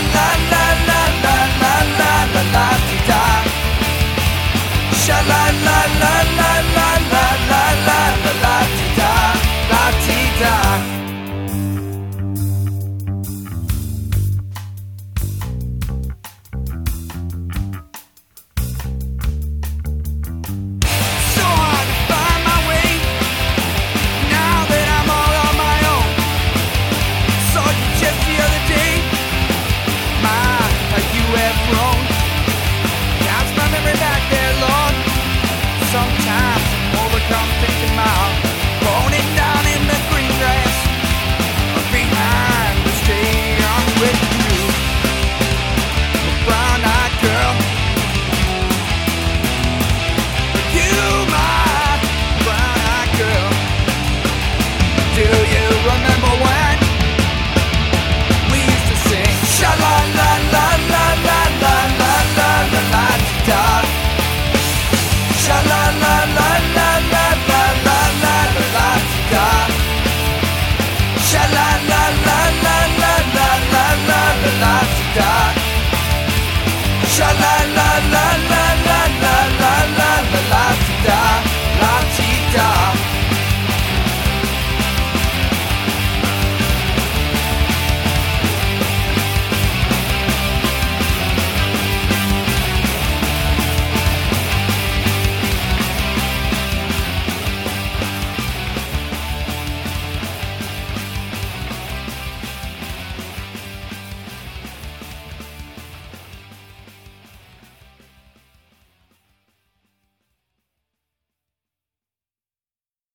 na na shall